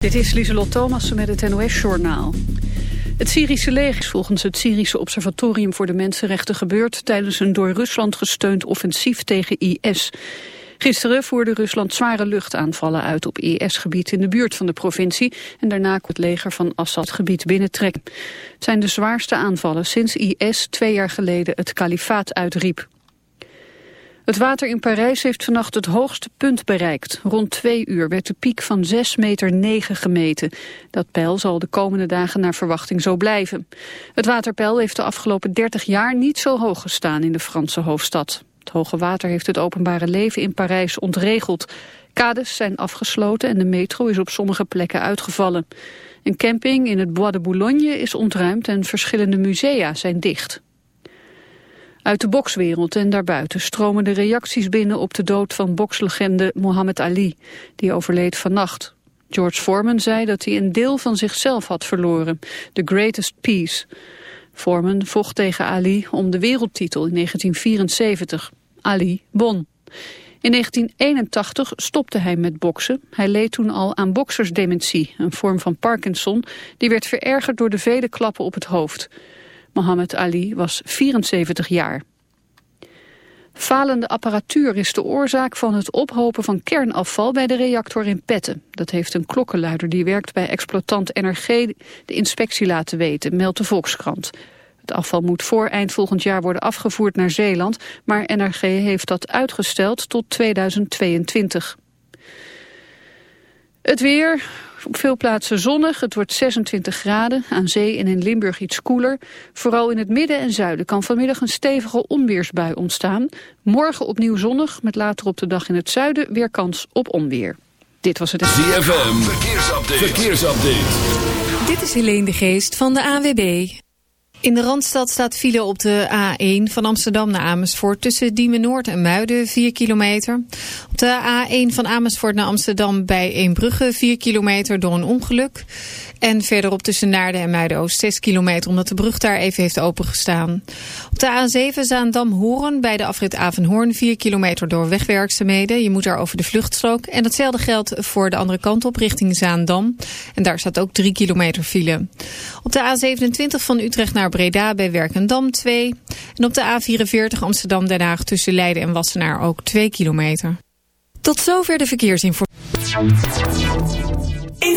Dit is Lieselot Thomassen met het NOS-journaal. Het Syrische leger is volgens het Syrische Observatorium voor de Mensenrechten gebeurd tijdens een door Rusland gesteund offensief tegen IS. Gisteren voerde Rusland zware luchtaanvallen uit op IS-gebied in de buurt van de provincie en daarna kon het leger van Assad gebied binnentrekken. Het zijn de zwaarste aanvallen sinds IS twee jaar geleden het kalifaat uitriep. Het water in Parijs heeft vannacht het hoogste punt bereikt. Rond twee uur werd de piek van 6 meter 9 gemeten. Dat peil zal de komende dagen naar verwachting zo blijven. Het waterpeil heeft de afgelopen 30 jaar niet zo hoog gestaan in de Franse hoofdstad. Het hoge water heeft het openbare leven in Parijs ontregeld. Kades zijn afgesloten en de metro is op sommige plekken uitgevallen. Een camping in het Bois de Boulogne is ontruimd en verschillende musea zijn dicht. Uit de bokswereld en daarbuiten stromen de reacties binnen op de dood van bokslegende Muhammad Ali. Die overleed vannacht. George Foreman zei dat hij een deel van zichzelf had verloren. The greatest peace. Foreman vocht tegen Ali om de wereldtitel in 1974. Ali won. In 1981 stopte hij met boksen. Hij leed toen al aan boksersdementie, een vorm van Parkinson... die werd verergerd door de vele klappen op het hoofd. Mohammed Ali was 74 jaar. Falende apparatuur is de oorzaak van het ophopen van kernafval bij de reactor in Petten. Dat heeft een klokkenluider die werkt bij exploitant NRG de inspectie laten weten, meldt de Volkskrant. Het afval moet voor eind volgend jaar worden afgevoerd naar Zeeland, maar NRG heeft dat uitgesteld tot 2022. Het weer, op veel plaatsen zonnig, het wordt 26 graden. Aan zee en in Limburg iets koeler. Vooral in het midden en zuiden kan vanmiddag een stevige onweersbui ontstaan. Morgen opnieuw zonnig, met later op de dag in het zuiden weer kans op onweer. Dit was het... ZFM, verkeersupdate. verkeersupdate. Dit is Helene de Geest van de AWB. In de Randstad staat file op de A1 van Amsterdam naar Amersfoort... tussen Diemen Noord en Muiden, 4 kilometer. Op de A1 van Amersfoort naar Amsterdam bij Eembrugge, 4 kilometer door een ongeluk. En verderop tussen Naarden en Muiden-Oost 6 kilometer... omdat de brug daar even heeft opengestaan. Op de A7 Zaandam-Horen bij de afrit Avenhoorn... 4 kilometer door wegwerkzaamheden. Je moet daar over de vluchtstrook. En datzelfde geldt voor de andere kant op richting Zaandam. En daar staat ook 3 kilometer file. Op de A27 van Utrecht naar Breda bij Werkendam 2. En op de A44 Amsterdam-Den Haag tussen Leiden en Wassenaar ook 2 kilometer. Tot zover de verkeersinformatie. In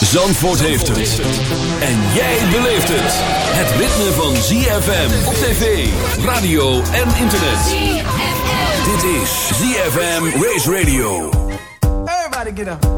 Zandvoort heeft het. En jij beleeft het. Het ritme van ZFM op tv, radio en internet. Dit is ZFM Race Radio. Everybody get up.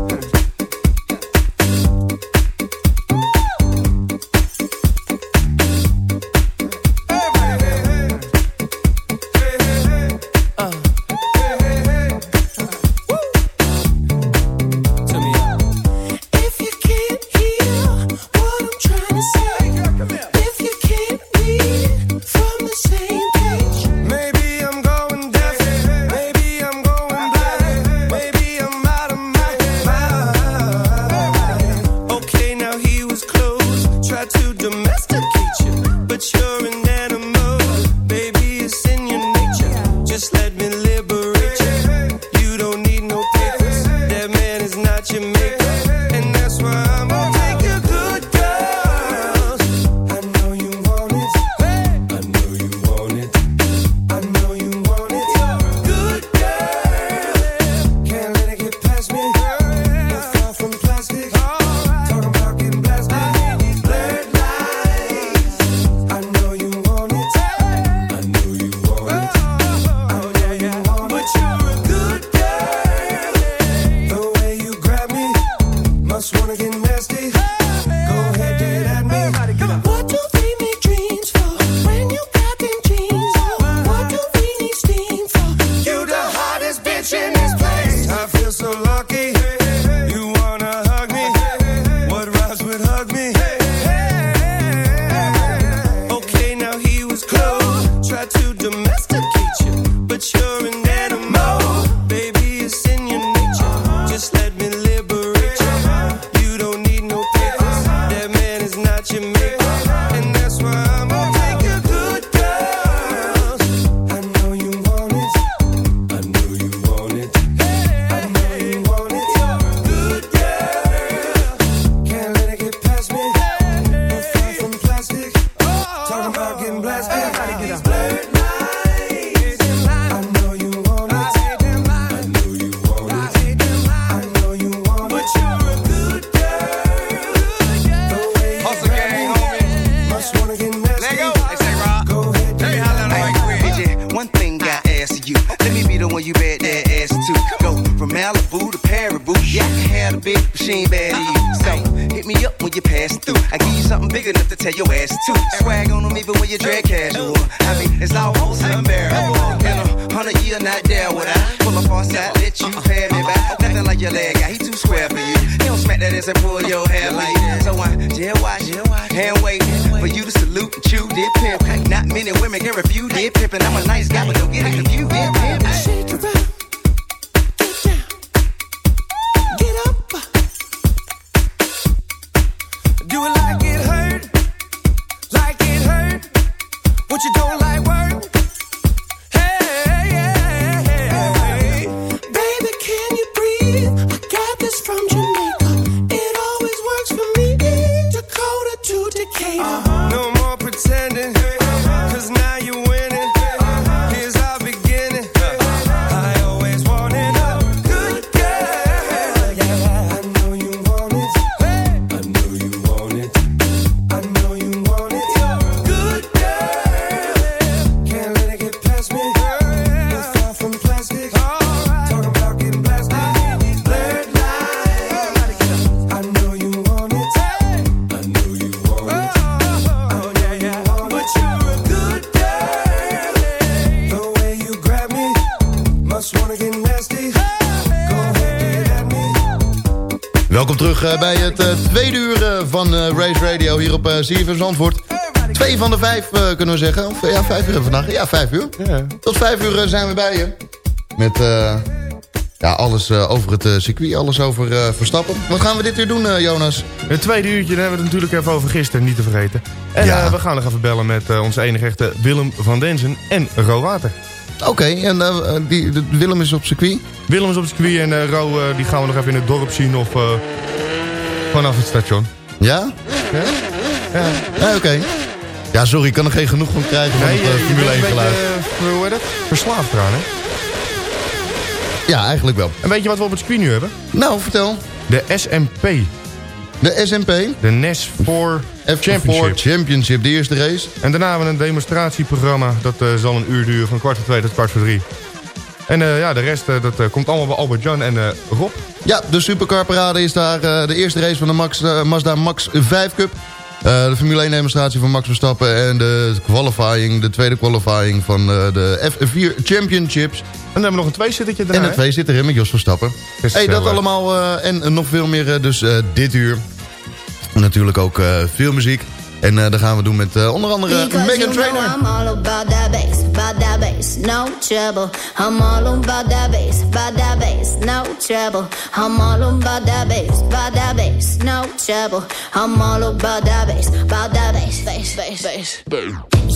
Do it like it hurt. Like it hurt. What you don't like hier op uh, CFM Zandvoort. Twee van de vijf eh, kunnen we zeggen. Of, eh, ja, vijf uur vandaag. Ja, vijf uur. Tot vijf uur eh, zijn we bij je. Met eh, ja, alles eh, over het eh, circuit, alles over eh, Verstappen. Wat gaan we dit uur doen, eh, Jonas? Het tweede uurtje, daar hebben we het natuurlijk even over gisteren, niet te vergeten. En Ja. eh, we gaan nog even bellen met eh, onze enige echte Willem van Denzen en Ro Water. Oké, en eh, eh, die, de- Willem is op circuit. Willem is op circuit en eh, Ro eh, die gaan we nog even in het dorp zien of eh, vanaf het station. Ja? Ja? Ja. Ja, oké. Ja, sorry, ik kan er geen genoeg van krijgen van Nee, het je Formule bent 1 een geluid. beetje, eh, hoe heet dat? Verslaafd eraan, hè? Ja, eigenlijk wel. En weet je wat we op het circuit nu hebben? Nou, vertel. De SMP. De SMP. De NES 4 F4 Championship. Championship, de eerste race. En daarna hebben we een demonstratieprogramma. Dat zal een uur duren van kwart voor twee tot kwart voor drie. En ja, de rest dat, komt allemaal bij Albert Jan en Rob. Ja, de Supercar Parade is daar de eerste race van de Max, Mazda Max 5 Cup. Eh, de Formule 1 demonstratie van Max Verstappen en de qualifying, de tweede qualifying van eh, de F4 Championships. En dan hebben we nog een tweezittertje daarna. En de hè? twee zit erin met Jos Verstappen. Hey, dat allemaal eh, en nog veel meer dus dit uur. Natuurlijk ook veel muziek. En eh dat gaan we doen met eh, onder andere Because Megan Trainor. I'm all about that bass, about that bass, no trouble. I'm all about that bass, about that bass, no trouble. I'm all about that bass, about that bass, no trouble. I'm all about that bass, about that bass, bass, bass, bass.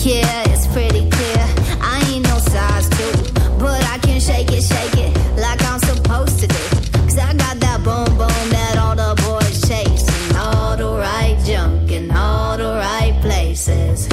Yeah, it's pretty clear. I ain't no size two, but I can shake it, shake it like I'm supposed to do. Cause I got that boom boom that places.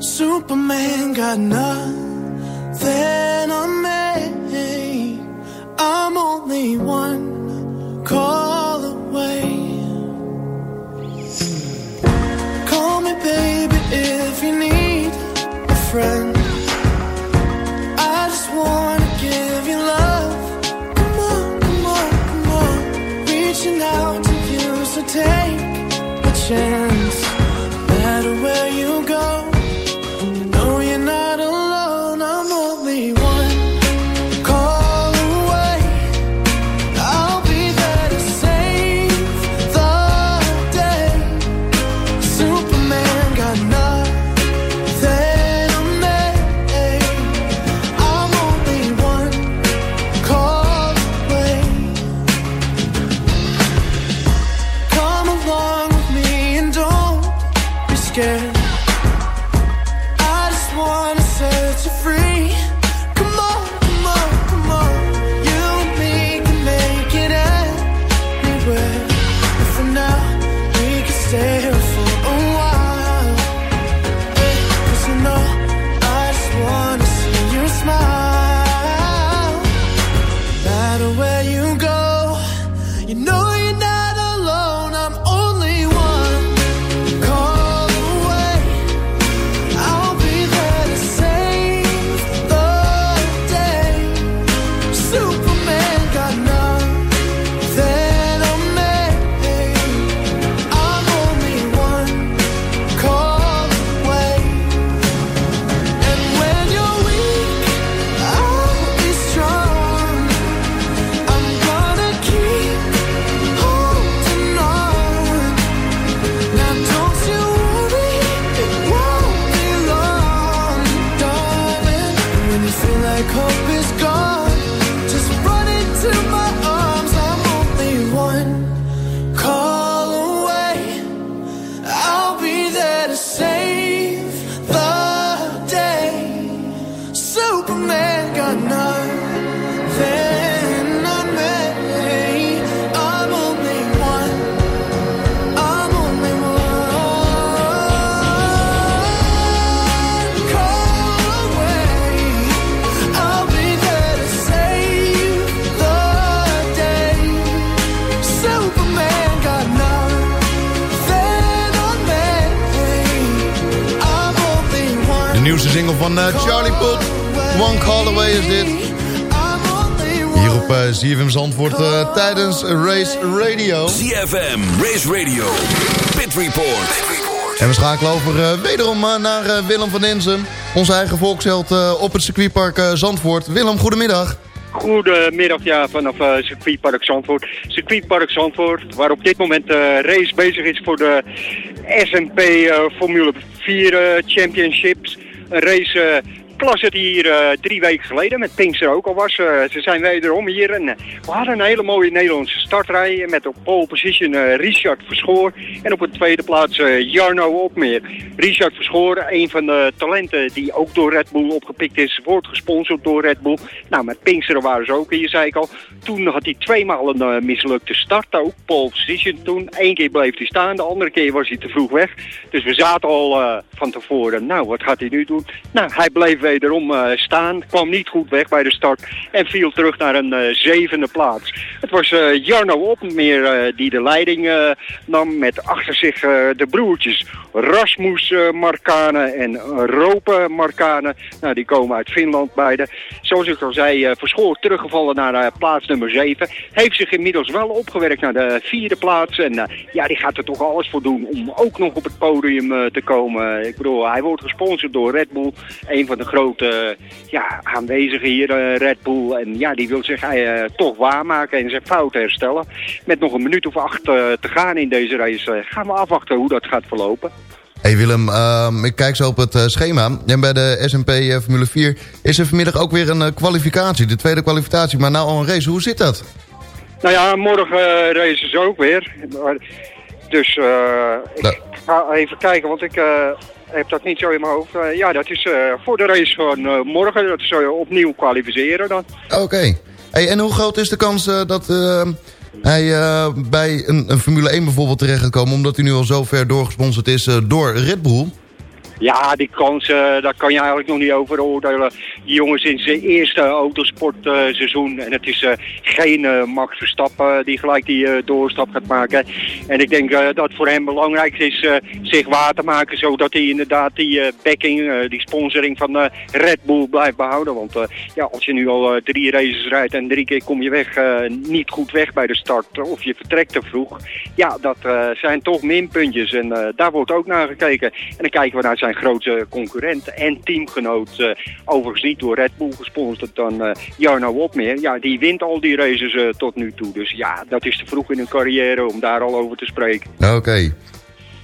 Superman got nothing on me. I'm only one call Report. En we schakelen over eh, wederom eh, naar eh, Willem van Denzen. Onze eigen volksheld op het circuitpark Zandvoort. Willem, goedemiddag. Goedemiddag, ja, vanaf circuitpark Zandvoort. Circuitpark Zandvoort, waar op dit moment de race bezig is voor de S&P eh, Formule 4 eh, Championships. Een race die hier eh, drie weken geleden met Pinkster ook al was. Eh, ze zijn wederom hier en eh, we hadden een hele mooie Nederlandse startrij met op pole position Richard Verschoor en op de tweede plaats Jarno Opmeer. Richard Verschoor, een van de talenten die ook door Red Bull opgepikt is, wordt gesponsord door Red Bull. Nou, met Pinksteren waren ze ook hier, zei ik al. Toen had hij tweemaal een mislukte start ook, pole position toen. Eén keer bleef hij staan, de andere keer was hij te vroeg weg. Dus we zaten al van tevoren, nou, wat gaat hij nu doen? Nou, hij bleef wederom eh, staan, kwam niet goed weg bij de start en viel terug naar een eh, zevende plaats. Het was eh, Jarno Opmeer die de leiding nam met achter zich de broertjes Rasmus Markane en Rope Markane. Nou, die komen uit Finland beide. Zoals ik al zei, Verschoor teruggevallen naar plaats nummer 7. Heeft zich inmiddels wel opgewerkt naar de vierde plaats. En ja, die gaat er toch alles voor doen om ook nog op het podium te komen. Ik bedoel, hij wordt gesponsord door Red Bull. Een van de grote eh, ja, aanwezigen hier, eh, Red Bull. En ja, die wil zich eh, toch waarmaken en zijn fout herstellen. Met nog een minuut of acht eh, te gaan in deze race gaan we afwachten hoe dat gaat verlopen. Hey Willem, ehm, ik kijk zo op het schema. En bij de S&P eh, Formule 4 is er vanmiddag ook weer een kwalificatie. De tweede kwalificatie, maar nou al een race. Hoe zit dat? Nou ja, morgen racen ze ook weer. Dus ik ga even kijken, want ik heb dat niet zo in mijn hoofd. Eh, ja, dat is eh, voor de race van eh, morgen. Dat is opnieuw kwalificeren dan. Oké. Hey, en hoe groot is de kans dat hij bij een, een Formule 1 bijvoorbeeld terecht gaat komen... omdat hij nu al zo ver doorgesponsord is door Red Bull? Ja, die kans, eh, daar kan je eigenlijk nog niet over oordelen. Die jongens in zijn eerste autosportseizoen. en het is eh, geen eh, Max Verstappen die gelijk die doorstap gaat maken. En ik denk dat voor hem belangrijk is zich waar te maken. Zodat hij inderdaad die backing, die sponsoring van Red Bull blijft behouden. Want ja, als je nu al drie races rijdt en drie keer kom je weg, niet goed weg bij de start. Of je vertrekt te vroeg. Ja, dat zijn toch minpuntjes. En daar wordt ook naar gekeken. En dan kijken we naar zijn grootste concurrent en teamgenoot. eh, overigens niet door Red Bull gesponsord dan eh, Jarno Opmeer. Ja, die wint al die races eh, tot nu toe. Dus ja, dat is te vroeg in hun carrière om daar al over te spreken. Oké.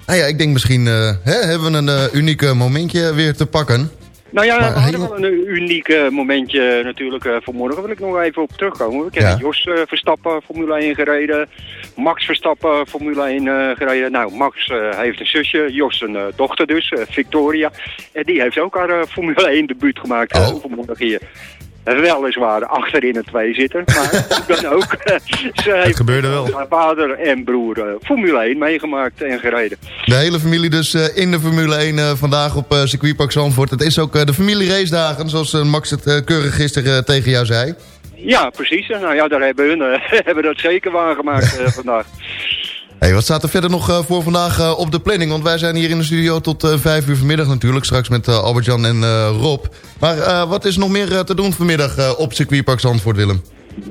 Nou ja, ik denk misschien hè, hebben we een uniek momentje weer te pakken. Nou ja, Maar we hadden heel- wel een uniek momentje natuurlijk vanmorgen. Wil ik nog even op terugkomen. We kennen Ja. Jos Verstappen Formule 1 gereden. Max Verstappen Formule 1 eh, gereden. Nou, Max eh, heeft een zusje. Jos een eh, dochter dus, eh, Victoria. En die heeft ook haar eh, Formule 1 debuut gemaakt eh, Oh. vanmorgen hier. Weliswaar achterin een tweezitter, maar hoe dan ook. Ze heeft gebeurde wel. Haar vader en broer eh, Formule 1 meegemaakt en gereden. De hele familie dus eh, in de Formule 1 eh, vandaag op eh circuitpark Zandvoort. Het is ook eh, de familie race dagen, zoals eh, Max het eh, keurig gisteren eh, tegen jou zei. Ja, precies. Nou ja, daar hebben hun eh, hebben dat zeker waargemaakt eh, vandaag. Hey, wat staat er verder nog eh, voor vandaag op de planning? Want wij zijn hier in de studio tot vijf uur vanmiddag natuurlijk. Straks met Albert-Jan en Rob. Maar wat is nog meer te doen vanmiddag op circuitpark Zandvoort, Willem?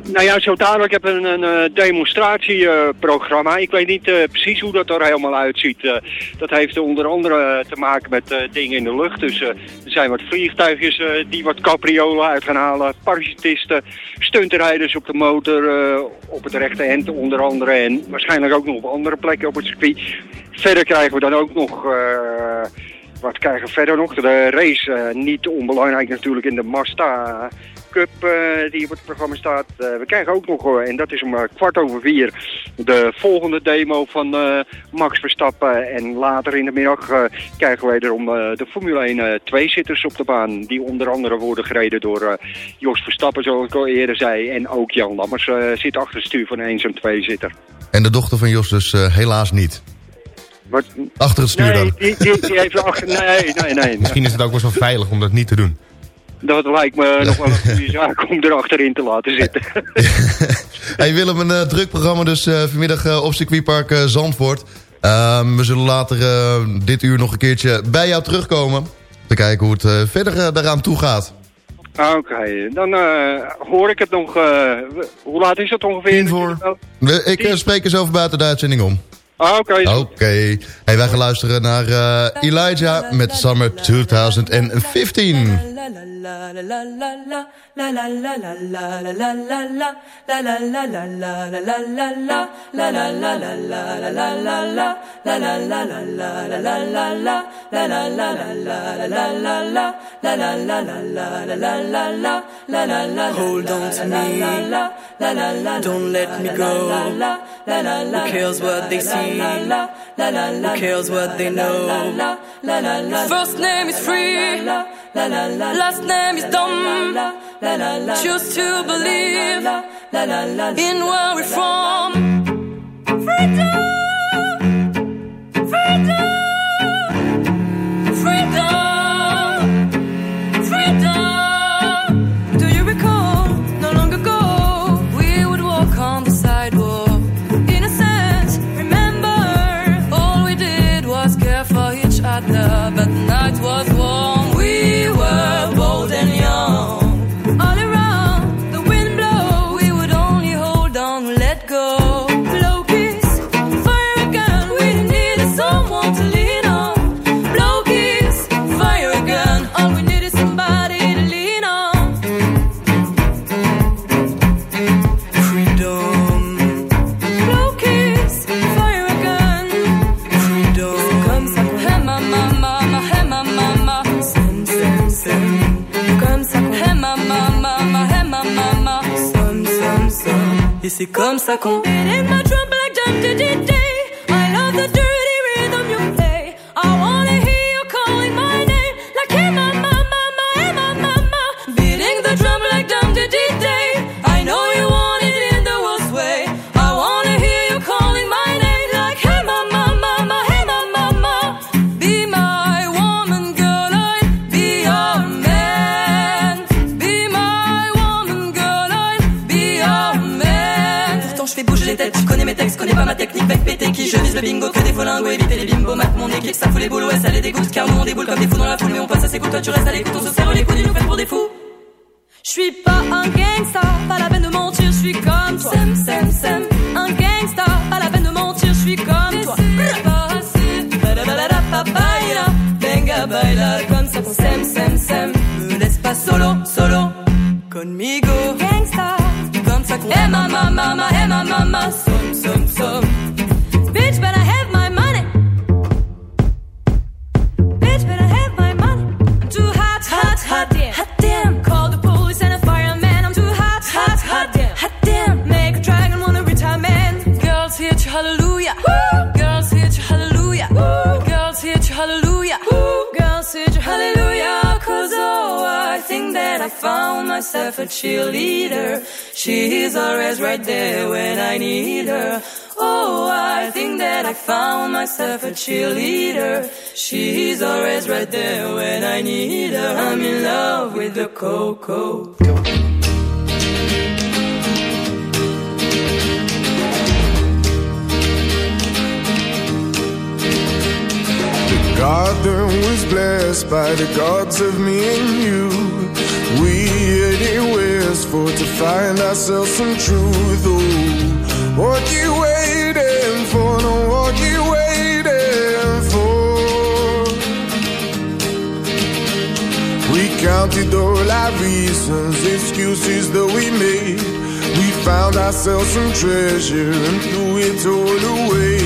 Nou ja, zo dadelijk heb ik een, eh, demonstratieprogramma. ik weet niet eh, precies hoe dat er helemaal uitziet. Eh, dat heeft onder andere te maken met dingen in de lucht. Dus er zijn wat vliegtuigjes die wat capriolen uit gaan halen. Parachutisten, stuntrijders op de motor, op het rechte end onder andere. En waarschijnlijk ook nog op andere plekken op het circuit. Verder krijgen we dan ook nog... wat krijgen we verder nog? De race, niet onbelangrijk natuurlijk in de Mazda Cup eh, die op het programma staat. Eh, we krijgen ook nog, eh, en dat is om kwart over vier, de volgende demo van eh, Max Verstappen. En later in de middag krijgen wij erom eh, de Formule 1 eh, twee-zitters op de baan. Die onder andere worden gereden door eh, Jos Verstappen, zoals ik al eerder zei. En ook Jan Lammers eh, zit achter het stuur van een zo'n twee-zitter. En de dochter van Jos dus eh, helaas niet. Wat? Achter het stuur Nee, dan. die, die, die heeft achter... Nee, nee, nee. Misschien is het ook wel zo veilig om dat niet te doen. Dat lijkt me nog wel een goede zaak om erachterin te laten zitten. Hey Willem, een eh, druk programma dus eh, vanmiddag eh, op circuitpark Zandvoort. Ehm, we zullen later dit uur nog een keertje bij jou terugkomen. Te kijken hoe het verder daaraan toe gaat. Oké, dan hoor ik het nog. hoe laat is het ongeveer? Tien voor. Ik spreek eens over buiten de uitzending om. Ah, oké. Oké. Hey, wij gaan luisteren naar eh, Elijah met Summer 2015. Hold on to me. Don't let me go. Who cares what they see? Who cares what they know? First name is free. Last name is dumb. Choose to believe in where we're from. Freedom. Freedom. C'est comme ça qu'on. It ain't my trouble, like John did it. Le bingo, que des folingos, éviter les bimbos, mat mon équipe, ça fout les boules, ouais ça les dégoûte, car nous on déboule comme des fous dans la foule, mais on passe à ses coups, toi tu restes à l'écoute, on se serre les coudes, ils nous prennent pour des fous. Je suis pas un gangsta, pas la peine de mentir, je suis comme toi. Sem, sem, sem. Un gangsta, pas la peine de mentir, je suis comme toi. Ba-da-ba-da-da-pa-baila, Venga, baila, comme ça s'aime, s'aime, s'aime. Me laisse pas solo, solo, conmigo. Gangsta, comme ça qu'on aime, ma mama, mama, som, som, found myself a cheerleader. She's always right there when I need her. Oh, I think that I found myself a cheerleader. She's always right there when I need her. I'm in love with the cocoa. The garden was blessed by the gods of me and you. For to find ourselves some truth. Oh, what you waiting for? No, what you waiting for? We counted all our reasons, excuses that we made. We found ourselves some treasure and threw it all away.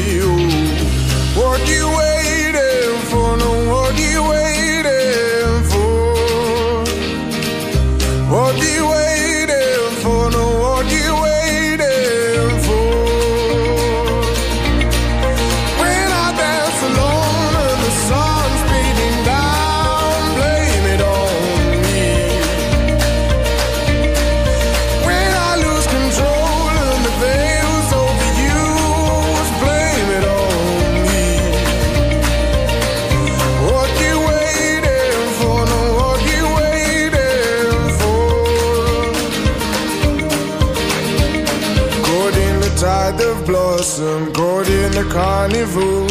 blossom, caught in the carnival.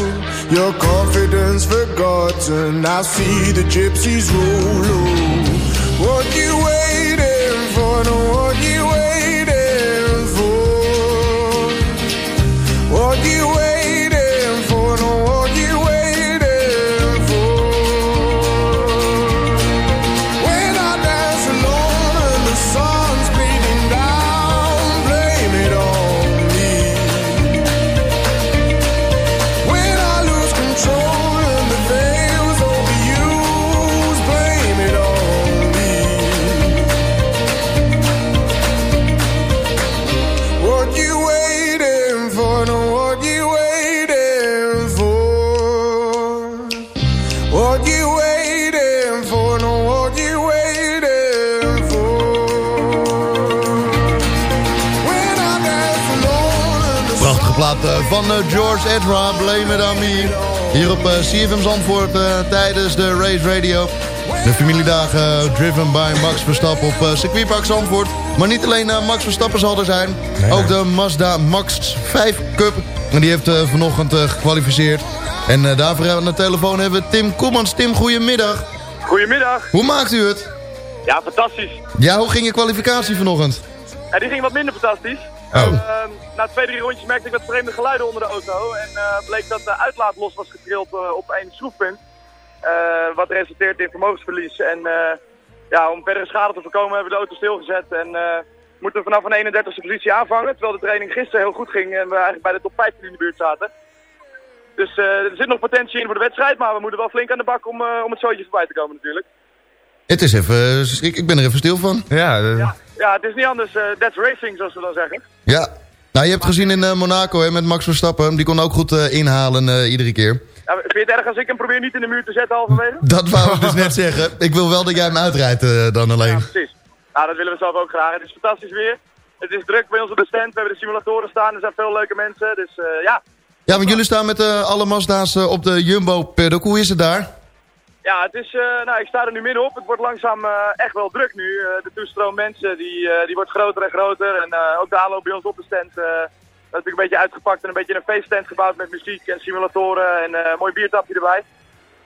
Your confidence forgotten. I see the gypsies rule. What you waiting for? No George Ezra, Blame It On Me. Hier op eh, CFM Zandvoort eh, tijdens de Race Radio. De familiedagen eh, driven by Max Verstappen op uh, circuitpark Zandvoort. Maar niet alleen Max Verstappen zal er zijn. Ook de Mazda Max 5 Cup. En die heeft vanochtend gekwalificeerd. En daarvoor aan de telefoon hebben we Tim Koemans. Tim, goedemiddag. Goedemiddag. Hoe maakt u het? Ja, fantastisch. Ja, hoe ging je kwalificatie vanochtend? En die ging wat minder fantastisch. Oh. Ehm, na twee, drie rondjes merkte ik wat vreemde geluiden onder de auto. En eh, bleek dat de uitlaat los was getrild eh, op één schroefpunt. Eh, wat resulteert in vermogensverlies. En eh, ja, om verdere schade te voorkomen hebben we de auto stilgezet. En eh, moeten we vanaf een 31e positie aanvangen. Terwijl de training gisteren heel goed ging en we eigenlijk bij de top 15 in de buurt zaten. Dus eh, er zit nog potentie in voor de wedstrijd, maar we moeten wel flink aan de bak om, eh, om het zootje voorbij te komen natuurlijk. Het is even... ik, ik ben er even stil van. Ja, Ja, het is niet anders. eh that's racing, zoals we dan zeggen. Ja. Nou, je hebt gezien in eh, Monaco hè, met Max Verstappen. Die kon ook goed eh, inhalen iedere keer. Ja, vind je het erg als ik hem probeer niet in de muur te zetten halverwege? Dat wou ik dus net zeggen. Ik wil wel dat jij hem uitrijdt dan alleen. Precies. Nou, dat willen we zelf ook graag. Het is fantastisch weer. Het is druk bij ons op de stand. We hebben de simulatoren staan. Er zijn veel leuke mensen. Dus ja. Ja, want jullie staan met alle Mazda's op de Jumbo paddock. Hoe is het daar? Ja, het is, eh, nou, ik sta er nu middenop. Het wordt langzaam eh, echt wel druk nu. Eh, de toestroom mensen die, die wordt groter en groter. En ook de aanloop bij ons op de stand. natuurlijk een beetje uitgepakt en een beetje een feeststand gebouwd met muziek en simulatoren en een mooi biertapje erbij.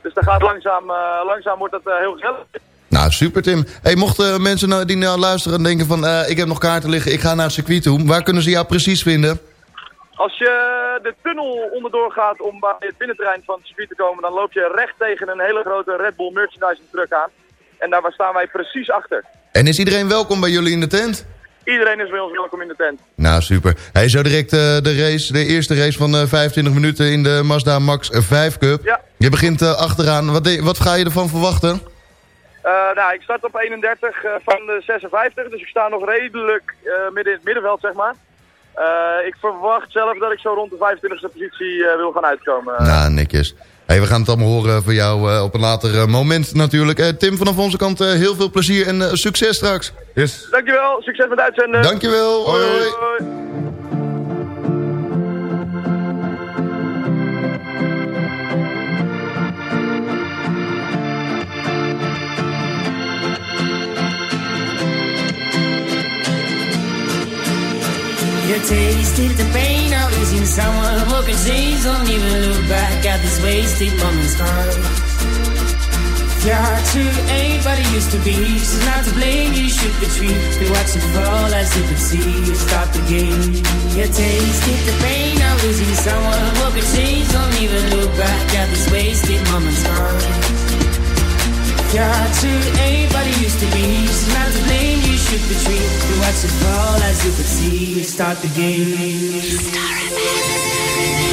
Dus dat gaat langzaam, langzaam wordt dat heel gezellig. Nou, super Tim. Hey, mochten mensen nou, die nou luisteren en denken van... ik heb nog kaarten liggen, ik ga naar het circuit toe. Waar kunnen ze jou precies vinden? Als je de tunnel onderdoor gaat om bij het binnenterrein van het circuit te komen, dan loop je recht tegen een hele grote Red Bull merchandising truck aan. En daar staan wij precies achter. En is iedereen welkom bij jullie in de tent? Iedereen is bij ons welkom in de tent. Nou, super. Hey, zo direct eh, de race, de eerste race van eh 25 minuten in de Mazda Max 5 Cup. Ja. Je begint eh, achteraan. Wat, wat ga je ervan verwachten? Nou, ik start op 31 eh, van de 56, dus ik sta nog redelijk midden in het middenveld, zeg maar. Eh, ik verwacht zelf dat ik zo rond de 25e positie eh, wil gaan uitkomen. Nou, netjes. Hey, we gaan het allemaal horen van jou eh, op een later eh, moment natuurlijk. Eh, Tim, vanaf onze kant eh, heel veel plezier en eh, succes straks. Yes. Dankjewel, succes met uitzenden. Dankjewel. Hoi, hoi. hoi. Tasted the pain of losing someone who could change. Don't even look back at this wasted moment's time. Your heart to ain't what it used to be. She's not to blame, you should retreat. We watch it fall as you could see. Stop the game. You tasted the pain of losing someone who could change. Don't even look back at this wasted moment's time. Heart to it used to be. She's not to blame, you should retreat. You watch it fall as you could see. Start the game. You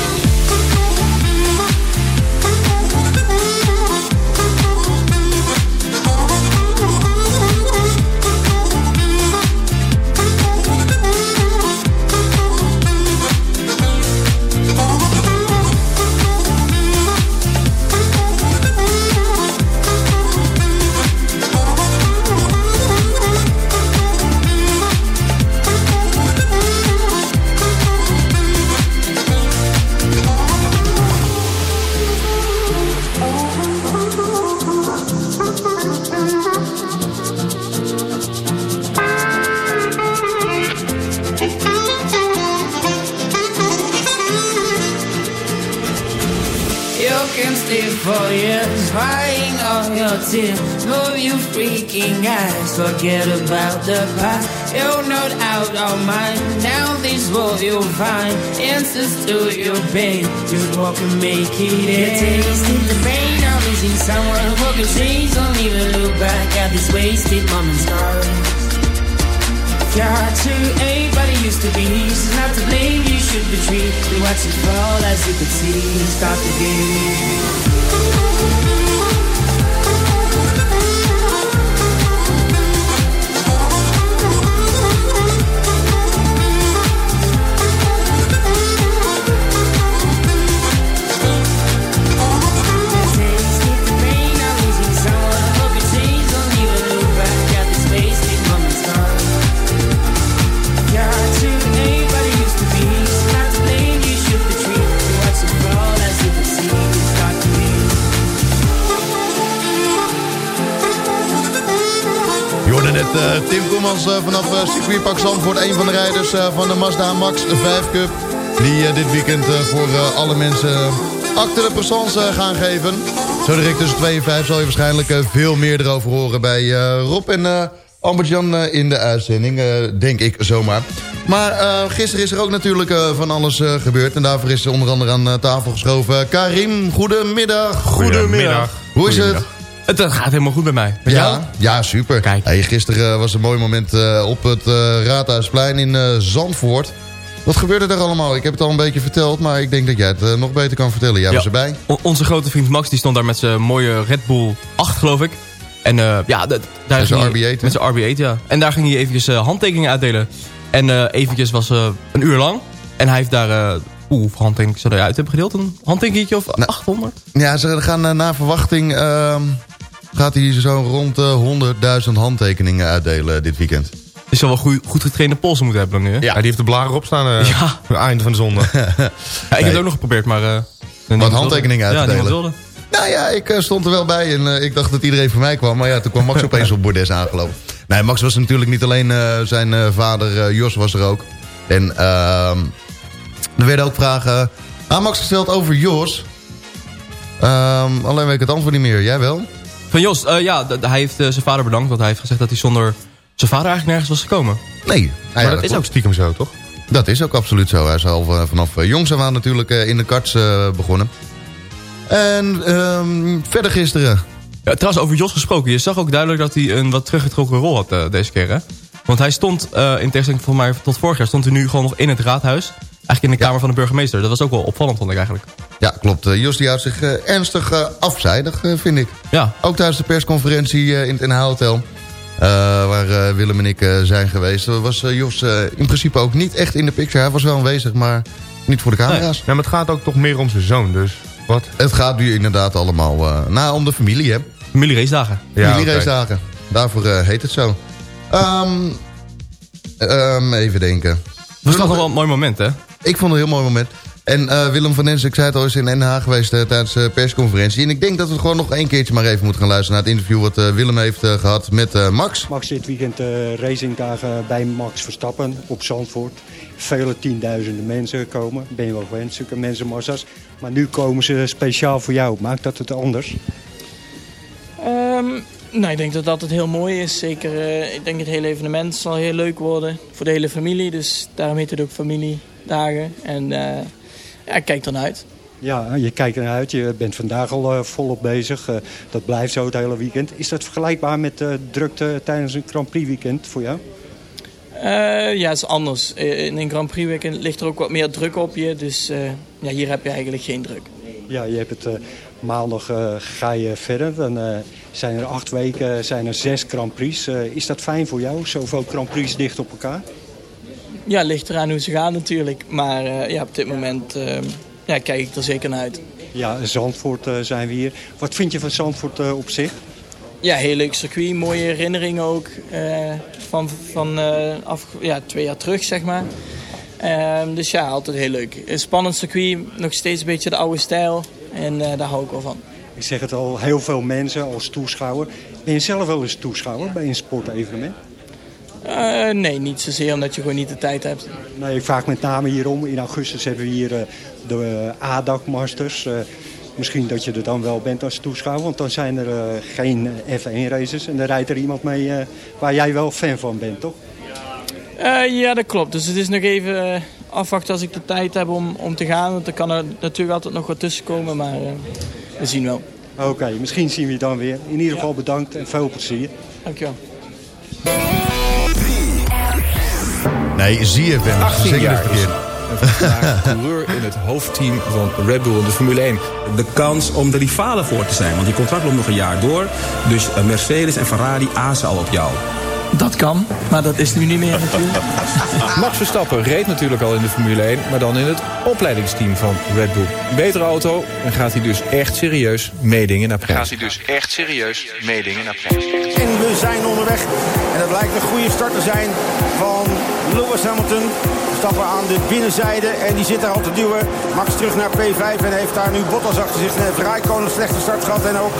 forget about the past. You're not out of mind. Now this world you'll find answers to your pain. You walk and make it end. Tasting the pain of losing someone who can change. Don't even look back at this wasted moment's. Your heart to it used to be. She's not to blame, you should retreat. We watch it fall as you could see. Start the game. Met eh, Tim Koemans eh, vanaf uh, circuitpark Zandvoort. Een van de rijders eh, van de Mazda Max 5 Cup. Die eh, dit weekend eh, voor eh, alle mensen acte de présence eh, gaan geven. Zo direct tussen 2 en 5 zal je waarschijnlijk eh, veel meer erover horen bij eh, Rob en uh, Albert-Jan eh, in de uitzending. eh, denk ik zomaar. Maar eh, gisteren is er ook natuurlijk eh, van alles eh, gebeurd. En daarvoor is onder andere aan eh, tafel geschoven Karim. Goedemiddag. Goedemiddag. Hoe is het? Het eh, gaat helemaal goed met mij. Met ja, jou? ja, super. Hey, gisteren eh, was een mooi moment eh, op het Raadhuisplein in Zandvoort. Wat gebeurde er allemaal? Ik heb het al een beetje verteld, maar ik denk dat jij het nog beter kan vertellen. Jij was erbij. O- onze grote vriend Max die stond daar met zijn mooie Red Bull 8 geloof ik. En ja, daar Met zijn ging hij- RB8, hè? Met zijn RB8, ja. En daar ging hij eventjes handtekeningen uitdelen. En eventjes was een uur lang. En hij heeft daar... eh Oeh, hoeveel handtekeningen zou hij uit hebben gedeeld? Een handtekeningetje of 800? Ja, ze gaan naar verwachting... gaat hij zo rond de 100.000 handtekeningen uitdelen dit weekend. Die zal wel goed, goed getrainde polsen moeten hebben dan nu, hè? Ja, die heeft de blaren op staan eh Ja. aan het einde van de zondag. Ja, ik heb het ook nog geprobeerd, maar... eh, niemand handtekeningen uit te delen. Nou ja, ik eh, stond er wel bij en eh, ik dacht dat iedereen voor mij kwam. Maar ja, toen kwam Max opeens op bordes aangelopen. Nee, Max was natuurlijk niet alleen eh, zijn eh, vader, eh, Jos was er ook. En ehm, er werden ook vragen aan Max gesteld over Jos. Ehm, alleen weet ik het antwoord niet meer. Jij wel? Van Jos, eh, ja, hij heeft eh, zijn vader bedankt. Want hij heeft gezegd dat hij zonder zijn vader eigenlijk nergens was gekomen. Nee. maar dat, is ook stiekem zo, toch? Dat is ook absoluut zo. Hij is al eh, vanaf jongs af aan natuurlijk eh, in de karts eh, begonnen. En ehm, verder gisteren. Ja, trouwens, over Jos gesproken. Je zag ook duidelijk dat hij een wat teruggetrokken rol had eh, deze keer, hè? Want hij stond, eh, in tegenstelling van mij tot vorig jaar... stond hij nu gewoon nog in het raadhuis. Eigenlijk in de kamer van de burgemeester. Dat was ook wel opvallend, vond ik eigenlijk. Ja, klopt. Eh, Jos die houdt zich eh, ernstig eh, afzijdig, eh, vind ik. Ja. Ook tijdens de persconferentie eh, in het NH-hotel... eh, waar eh, Willem en ik eh, zijn geweest... was eh, Jos eh, in principe ook niet echt in de picture. Hij was wel aanwezig, maar niet voor de camera's. Ja, maar het gaat ook toch meer om zijn zoon, dus wat? Het gaat nu inderdaad allemaal uh, nou, om de familie, hè? Familieracedagen. Ja, Familieracedagen. Daarvoor uh, heet het zo. Um, um, even denken. Dat was toch wel een mooi moment, hè? Ik vond het een heel mooi moment. En uh, Willem van Nens, ik zei het al, is in Den Haag geweest uh, tijdens de persconferentie. En ik denk dat we gewoon nog één keertje maar even moeten gaan luisteren... naar het interview wat uh, Willem heeft gehad met Max. Max dit weekend racingdagen bij Max Verstappen op Zandvoort. Vele tienduizenden mensen komen. Ben je wel gewend, zulke mensenmassa's. Maar nu komen ze speciaal voor jou. Maakt dat het anders? Um, nou, ik denk dat dat het heel mooi is. Zeker, uh, ik denk het hele evenement zal heel leuk worden voor de hele familie. Dus daarom heet het ook familiedagen. En uh, ja, ik kijk ernaar uit. Ja, je kijkt ernaar uit. Je bent vandaag al uh, volop bezig. dat blijft zo het hele weekend. Is dat vergelijkbaar met de drukte tijdens een Grand Prix weekend voor jou? ja, het is anders. In een Grand Prix weekend ligt er ook wat meer druk op je. Dus ja, hier heb je eigenlijk geen druk. Ja, je hebt het maandag uh, ga je verder. Dan uh, zijn er acht weken zijn er zes Grand Prix. Uh, is dat fijn voor jou, zoveel Grand Prix dicht op elkaar? Ja, ligt eraan hoe ze gaan natuurlijk. Maar ja, op dit moment ja, kijk ik er zeker naar uit. Ja, Zandvoort zijn we hier. Wat vind je van Zandvoort op zich? Ja, heel leuk circuit. Mooie herinneringen ook. van van af, ja, twee jaar terug, zeg maar. Ehm, dus ja, altijd heel leuk. Een spannend circuit. Nog steeds een beetje de oude stijl. En daar hou ik wel van. Ik zeg het al, heel veel mensen als toeschouwer. Ben je zelf wel eens toeschouwer bij een sportevenement? Uh, nee, niet zozeer omdat je gewoon niet de tijd hebt. Nee, ik vraag met name hierom. In augustus hebben we hier uh, de ADAC Masters. misschien dat je er dan wel bent als toeschouwer. Want dan zijn er geen F1 races. En dan rijdt er iemand mee waar jij wel fan van bent, toch? ja, dat klopt. Dus het is nog even afwachten als ik de tijd heb om, om te gaan. Want er kan er natuurlijk altijd nog wat tussen komen, maar uh, we zien wel. Oké, okay, misschien zien we je dan weer. In ieder geval bedankt en veel plezier. Dankjewel. Nee, ZFM. 18 jaar verkeerd. En vandaag coureur in het hoofdteam van Red Bull in de Formule 1. De kans om er rivalen voor te zijn, want die contract loopt nog een jaar door. Dus Mercedes en Ferrari azen al op jou. Dat kan, maar dat is nu niet meer natuurlijk. Max Verstappen reed natuurlijk al in de Formule 1, maar dan in het opleidingsteam van Red Bull. Betere auto en gaat hij dus echt serieus meedingen naar prijs. Gaat hij dus echt serieus meedingen naar prijs. En we zijn onderweg. En dat blijkt een goede start te zijn van Lewis Hamilton. Stappen aan de binnenzijde en die zit daar al te duwen. Max terug naar P5 en heeft daar nu Bottas achter zich. En heeft Raikkonen een slechte start gehad en ook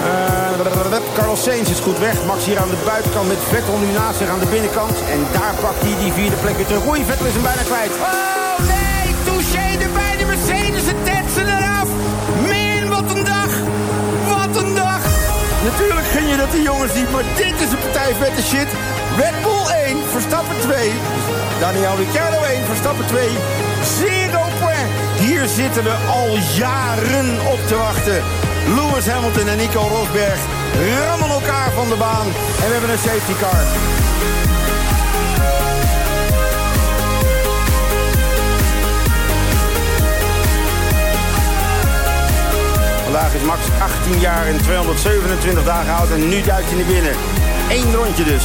Eh, Carlos Sainz is goed weg. Max hier aan de buitenkant met Vettel nu naast zich aan de binnenkant. En daar pakt hij die vierde plek weer terug. Oei, Vettel is hem bijna kwijt. Oh nee, touché erbij. De Mercedes, het tetsen eraf. Man, wat een dag. Wat een dag. Natuurlijk gun je dat die jongens niet, maar dit is een partij vette shit. Red Bull 1, Verstappen 2. Daniel Ricciardo 1, Verstappen 2. Zero point. Hier zitten we al jaren op te wachten. Lewis Hamilton en Nico Rosberg rammen elkaar van de baan. En we hebben een safety car. Vandaag is Max 18 jaar en 227 dagen oud en nu duikt hij naar binnen. Eén rondje dus.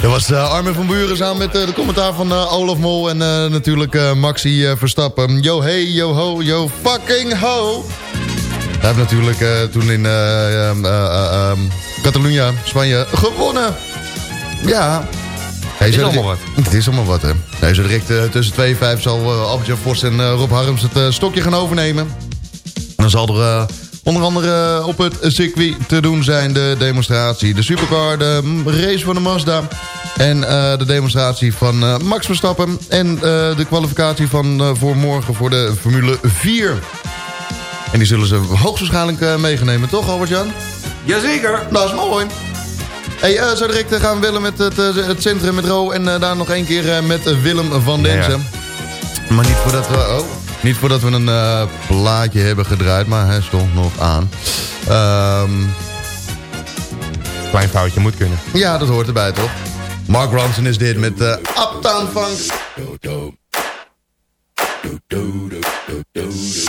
Dat was eh, Armin van Buren samen met eh, de commentaar van eh, Olaf Mol en natuurlijk Maxi Verstappen. Yo hey, yo ho, yo fucking ho. We hebben natuurlijk eh, toen in eh, ehm, eh, eh, ehm, Catalunya, Spanje, gewonnen. Ja. Hey, is zo allemaal direct- Het is allemaal wat, hè. Nee, zo direct tussen 2 en 5 zal uh, Albert-Jan Vos en Rob Harms het stokje gaan overnemen. En dan zal er eh, onder andere eh, op het circuit te doen zijn de demonstratie. De supercar, de race van de Mazda. En eh, de demonstratie van eh, Max Verstappen. En de kwalificatie van voor morgen voor de Formule 4. En die zullen ze hoogstwaarschijnlijk meegenomen, toch Albert-Jan? Jazeker. Dat is mooi. Hey, eh, zo direct gaan we willen met het, het centrum met Ro. En eh, daar nog één keer met Willem van Denzen. Maar niet voordat we... Oh, niet voordat we een eh, plaatje hebben gedraaid. Maar hij stond nog aan. Ehm, Klein foutje moet kunnen. ja, dat hoort erbij toch? Mark Ronson is dit met eh Uptown Funk. This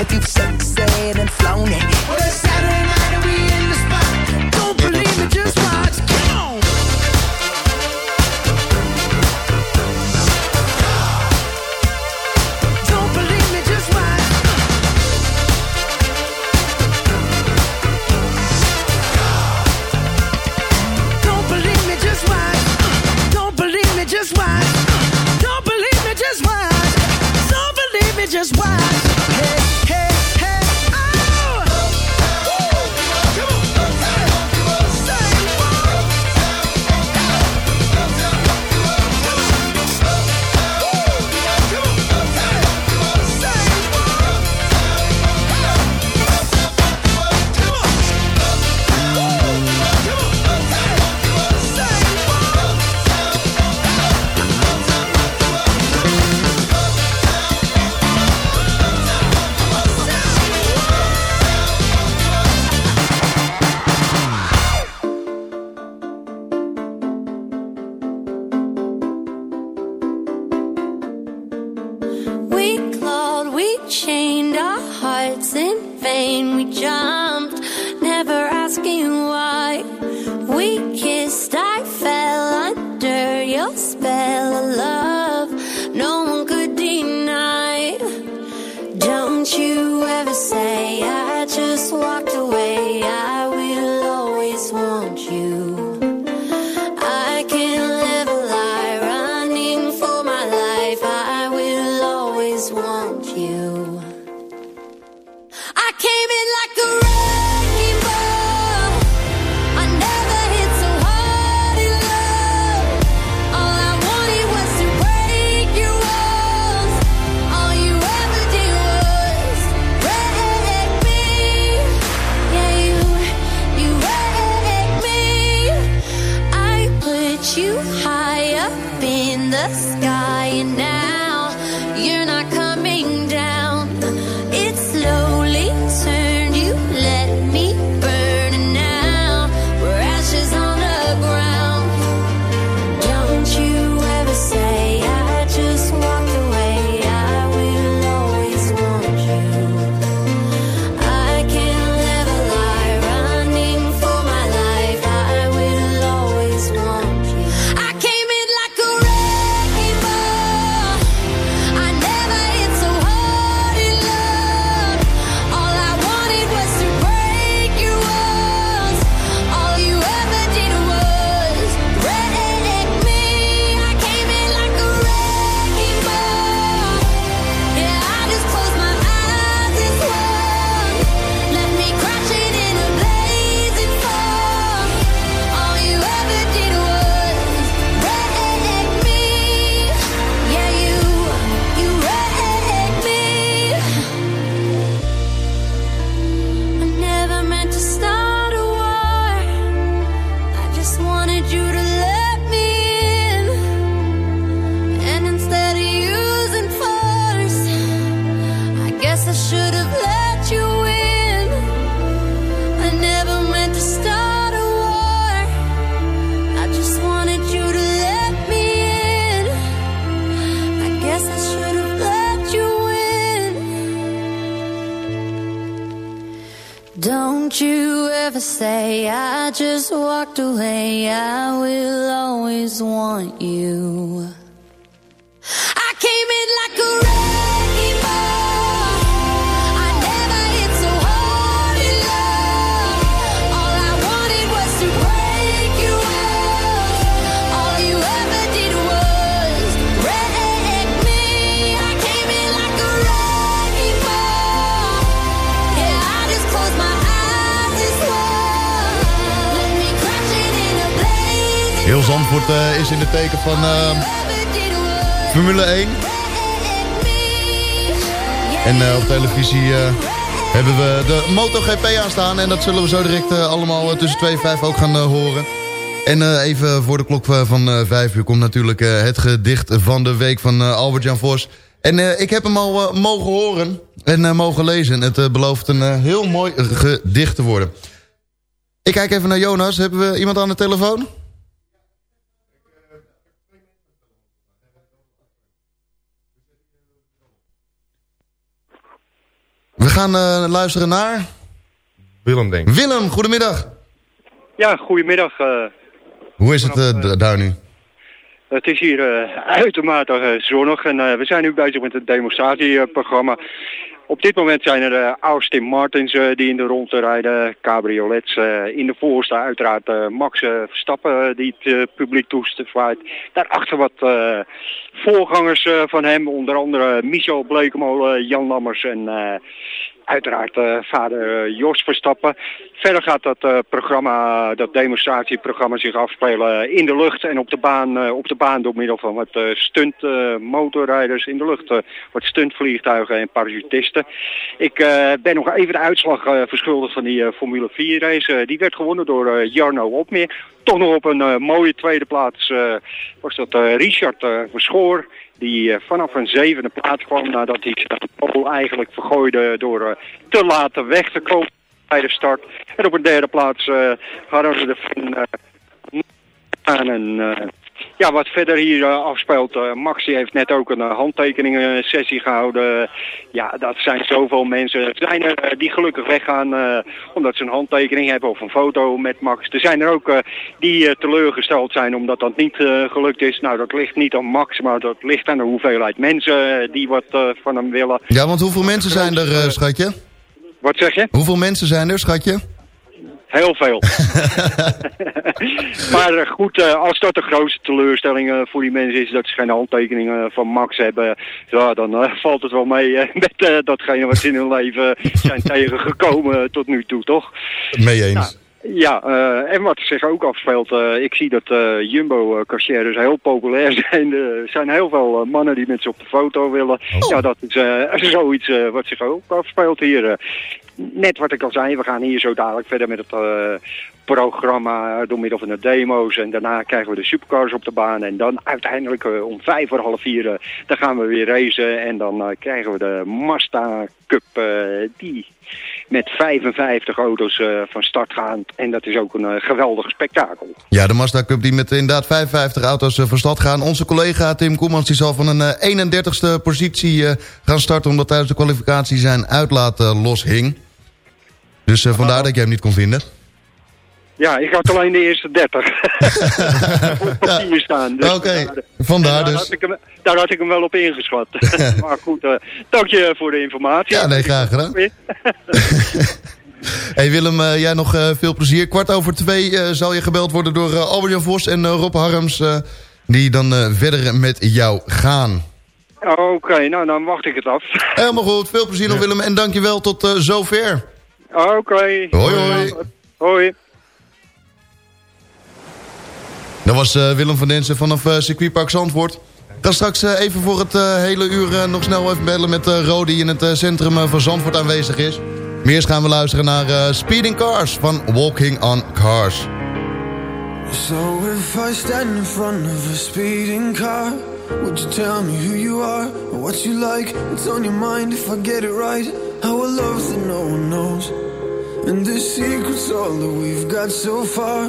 if you've sexed and flown it. what a Saturday night. Heel Zandvoort eh, is in de teken van eh, Formule 1. En eh, op televisie hebben we de MotoGP aanstaan. En dat zullen we zo direct allemaal tussen 2 en 5 ook gaan horen. En even voor de klok van eh 5 uur komt natuurlijk het gedicht van de week van Albert-Jan Vos. En ik heb hem al mogen horen en mogen lezen. Het belooft een heel mooi gedicht te worden. Ik kijk even naar Jonas. Hebben we iemand aan de telefoon? We gaan eh, luisteren naar... Willem, denk ik. Willem, goedemiddag. Ja, goedemiddag. eh. Hoe is het eh, daar nu? het is hier eh, uitermate zonnig en we zijn nu bezig met het demonstratieprogramma. Op dit moment zijn er Austin Martins die in de rondte rijden, cabriolets. eh, in de voorste uiteraard Max Verstappen die het publiek toestaat. Daarachter wat eh, voorgangers eh, van hem, onder andere Michel Blekemolen, Jan Lammers en eh, uiteraard eh, vader eh, Jos Verstappen. Verder gaat dat eh, programma, dat demonstratieprogramma zich afspelen in de lucht en op de baan, op de baan door middel van wat eh, stunt eh, motorrijders in de lucht, wat stuntvliegtuigen en parachutisten. Ik ben nog even de uitslag verschuldigd van die Formule 4 race. Die werd gewonnen door Jarno Opmeer. Toch nog op een mooie tweede plaats was dat Richard Verschoor. Die eh, vanaf een zevende plaats kwam nadat hij zijn eigenlijk vergooide door eh, te laten weg te komen bij de start. En op een derde plaats eh, hadden we de eh, aan en eh, ja, wat verder hier eh, afspeelt, eh, Maxi heeft net ook een uh, handtekeningen-sessie gehouden. Ja, dat zijn zoveel mensen. Er zijn er eh, die gelukkig weggaan eh, omdat ze een handtekening hebben of een foto met Max. Er zijn er ook eh, die eh, teleurgesteld zijn omdat dat niet eh, gelukt is. Nou, dat ligt niet aan Max, maar dat ligt aan de hoeveelheid mensen eh, die wat eh, van hem willen. Ja, want hoeveel mensen zijn er, eh, schatje? Wat zeg je? Hoeveel mensen zijn er, schatje? Heel veel. maar eh, goed, eh, als dat de grootste teleurstelling eh, voor die mensen is dat ze geen handtekeningen van Max hebben, ja, dan valt het wel mee met datgene wat ze in hun leven zijn tegengekomen tot nu toe, toch? Mee eens. Ja, en wat zich ook afspeelt, ik zie dat Jumbo-cashiers heel populair zijn. Er zijn heel veel mannen die met ze op de foto willen. Ja, dat is zoiets wat zich ook afspeelt hier. Net wat ik al zei, we gaan hier zo dadelijk verder met het eh, programma door middel van de demo's. En daarna krijgen we de supercars op de baan. En dan uiteindelijk eh, om vijf voor half vier, eh, dan gaan we weer racen. En dan krijgen we de Mazda Cup, die met 55 auto's van start gaan. En dat is ook een geweldig spektakel. Ja, de Mazda Cup die met inderdaad 55 auto's van stad gaan. Onze collega Tim Koemans die zal van een eh, 31ste positie gaan starten... omdat tijdens de kwalificatie zijn uitlaat loshing. Dus eh, vandaar dat jij hem niet kon vinden. Ja, ik had alleen de eerste 30 op papier staan. Dus Oké, daar- vandaar daar dus. Had ik hem, daar had ik hem wel op ingeschat. maar goed, eh, dank je voor de informatie. Ja, nee, graag gedaan. Hey Willem, eh, jij nog veel plezier. Kwart over twee zal je gebeld worden door Albert-Jan Vos en Rob Harms... die dan verder met jou gaan. Oké, nou dan wacht ik het af. Helemaal goed, veel plezier nog Willem en dankjewel tot zover. Oké. Hoi, hoi. Hoi. Dat was eh, Willem van Densen vanaf eh, circuitpark Zandvoort. Ik ga straks eh, even voor het eh, hele uur eh, nog snel even bellen met uh, Rodi... die in het eh, centrum van Zandvoort aanwezig is. Maar eerst gaan we luisteren naar eh, Speeding Cars van Walking on Cars. So if I stand in front of a speeding car, would you tell me who you are or what you like? What's on your mind if I get it right? How love's that no one knows. And the secret's all that we've got so far.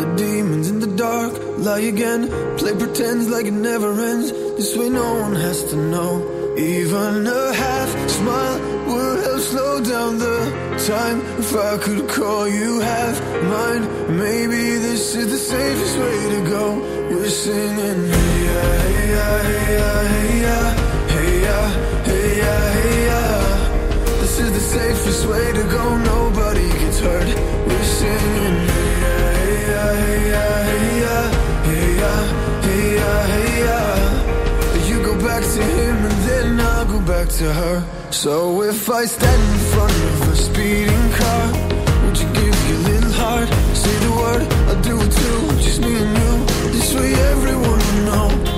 The demons in the dark lie again, play pretends like it never ends. This way no one has to know. Even a half smile would help slow down the time. If I could call you half mine, maybe this is the safest way to go. We're singing, hey ya, hey ya, hey ya, hey ya, hey ya, safest way to go. Nobody gets hurt. We're singing, ya, hey ya, hey ya, hey ya. You go back to him and then I'll go back to her. So if I stand in front of a speeding car, would you give your little heart? Say the word, I'll do it too. Just me and you. This way everyone will know.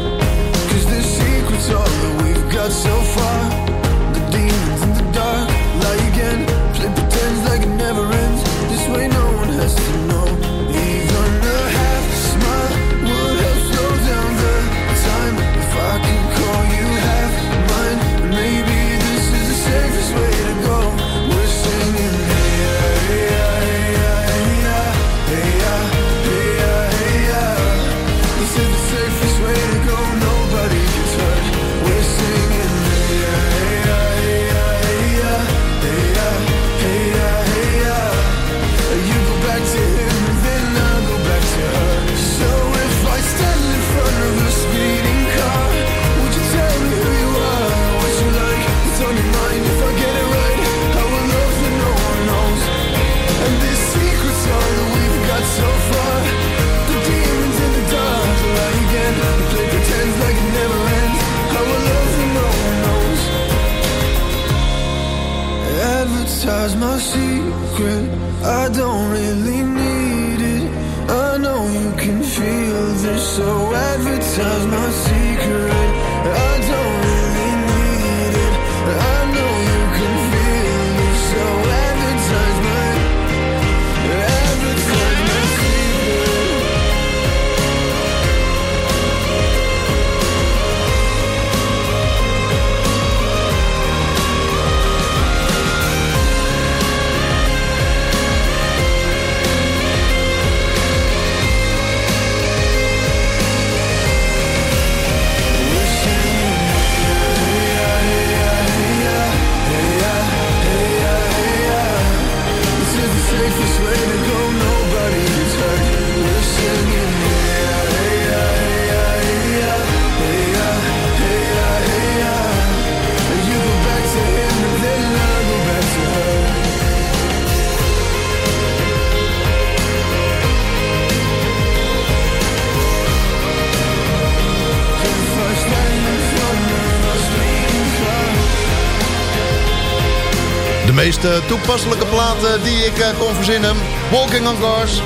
Meest toepasselijke platen die ik eh, kon verzinnen. Walking on Cars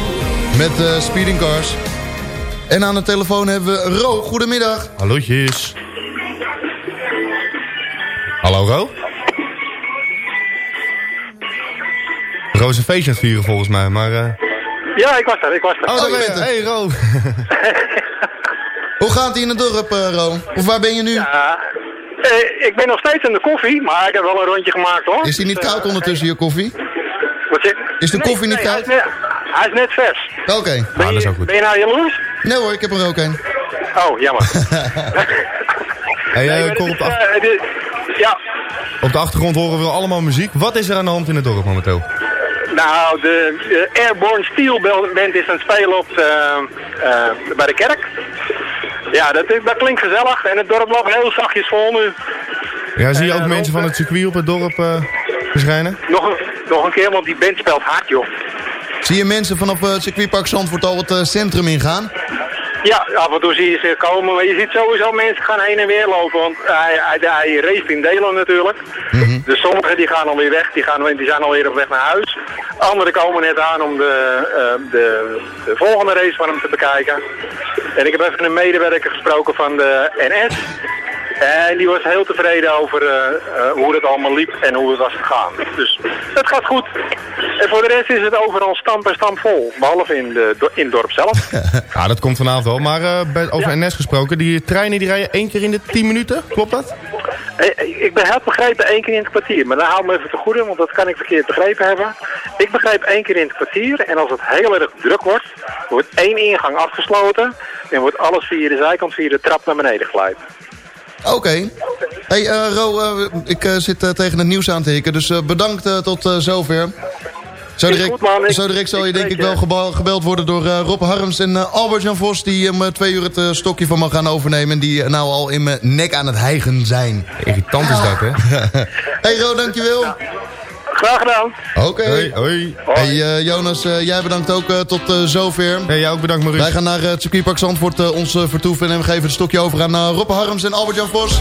met eh, Speeding Cars. En aan de telefoon hebben we Ro. Goedemiddag. Hallootjes. Hallo Ro? Ro is een feestje aan het vieren volgens mij, maar... eh, Ja, ik was er, ik was er. Oh, daar ben je. Hey Ro. Hoe gaat het in het dorp, eh, Ro? Of waar ben je nu? Ja, eh, ik ben nog steeds in de koffie, maar ik heb wel een rondje gemaakt hoor. Is die niet Dus, koud eh, ondertussen, je koffie? Wat zeg- Is de Nee, koffie niet nee, koud? Hij is net, hij is net vers. Oké. Ben, je, ben je nou jaloers? Nee hoor, ik heb er ook een. Oh, jammer. Hey, Nee, eh, kom op, is, dit- ja, op de achtergrond horen we allemaal muziek. Wat is er aan de hand in het dorp momenteel? nou, de Airborne Steel Band is aan het spelen op de, eh, bij de kerk. Ja, dat, is- dat klinkt gezellig en het dorp loopt heel zachtjes vol nu. Ja, zie je ook eh, mensen van het circuit op het dorp eh, verschijnen? Nog een, nog een keer, want die band speelt hard, joh. Zie je mensen vanaf eh, het circuitpark Zandvoort al het centrum ingaan? Ja, af en toe zie je ze komen, maar je ziet sowieso mensen gaan heen en weer lopen, want hij, hij, hij race in delen natuurlijk. Dus sommigen die gaan alweer weg, die, gaan, die zijn alweer op weg naar huis. Anderen komen net aan om de, eh, de, de volgende race van hem te bekijken. En ik heb even een medewerker gesproken van de NS. En die was heel tevreden over eh, eh, hoe het allemaal liep en hoe het was gegaan. Dus het gaat goed. En voor de rest is het overal stamp en stamp vol. Behalve in, de, in het dorp zelf. Ja, dat komt vanavond wel. Maar eh, bij, over NS gesproken, die treinen die rijden één keer in de 10 minuten, klopt dat? Ik ben heb begrepen één keer in het kwartier, maar dan hou me even te goede, want dat kan ik verkeerd begrepen hebben. Ik begreep één keer in het kwartier en als het heel erg druk wordt, wordt één ingang afgesloten en wordt alles via de zijkant, via de trap naar beneden geleid. Oké. Hey eh, Ro, eh, ik eh, zit tegen het nieuws aan te hikken, dus eh, bedankt eh, tot eh, zover. Zo direct, goed, man. Ik- zo direct zal je denk ik wel gebeld worden door eh, Rob Harms en eh, Albert-Jan Vos... die om twee uur het stokje van me gaan overnemen... en die nou al in mijn nek aan het hijgen zijn. Irritant is dat, hè? hey Ro, dankjewel. Graag gedaan. Oké. Hoi, hoi. Hey eh, Jonas, eh, jij bedankt ook eh, tot zover. Hey, jij ook bedankt, Maurice. Wij gaan naar het circuitpark Zandvoort ons vertoeven... en we geven het stokje over aan Rob Harms en Albert-Jan Vos.